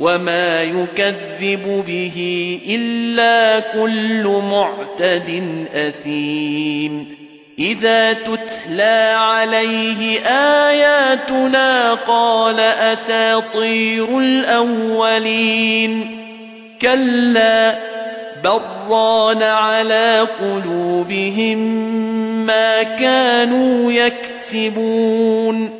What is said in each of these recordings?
وَمَا يُكَذِّبُ بِهِ إِلَّا كُلُّ مُعْتَدٍ أَثِيمٍ إِذَا تُتْلَى عَلَيْهِ آيَاتُنَا قَالَ أَسَاطِيرُ الْأَوَّلِينَ كَلَّا بَرَّانَ عَلَى قُلُوبِهِم مَّا كَانُوا يَكْسِبُونَ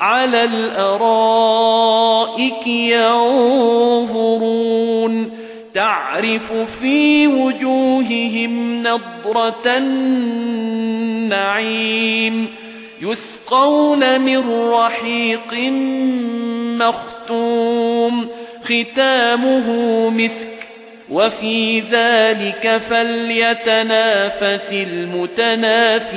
عَلَى الْأَرَائِكِ يَنظُرُونَ تَعْرِفُ فِي وُجُوهِهِمْ نَضْرَةَ النَّعِيمِ يُسْقَوْنَ مِن رَّحِيقٍ مَّخْتُومٍ خِتَامُهُ مِسْكٌ وَفِي ذَلِكَ فَلْيَتَنَافَسِ الْمُتَنَافِسُونَ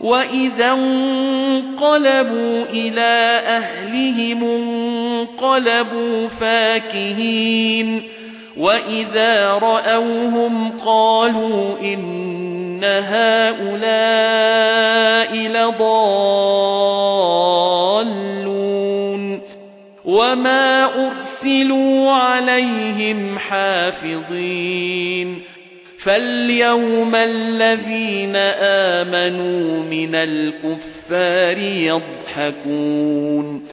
وَإِذَا انقَلَبُوا إِلَى أَهْلِهِمُ انقَلَبُوا فَاكِهِينَ وَإِذَا رَأَوْهُمْ قَالُوا إِنَّ هَؤُلَاءِ لَضَالُّونَ وَمَا أُرْسِلُوا عَلَيْهِمْ حَافِظِينَ فَالْيَوْمَ الَّذِينَ آمَنُوا مِنَ الْكُفَّارِ يَضْحَكُونَ